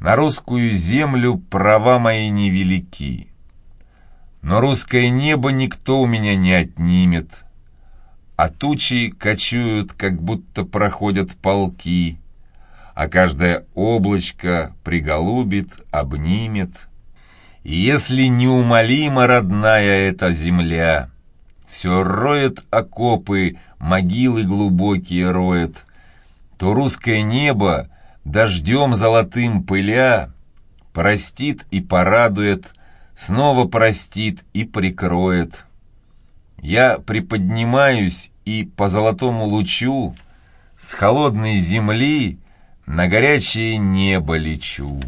На русскую землю права мои невелики. Но русское небо никто у меня не отнимет, А тучи кочуют, как будто проходят полки, А каждое облачко приголубит, обнимет. И если неумолимо родная эта земля, Все роет окопы, могилы глубокие роет, То русское небо, дождем золотым пыля, Простит и порадует, снова простит и прикроет. Я приподнимаюсь и по золотому лучу С холодной земли на горячее небо лечу.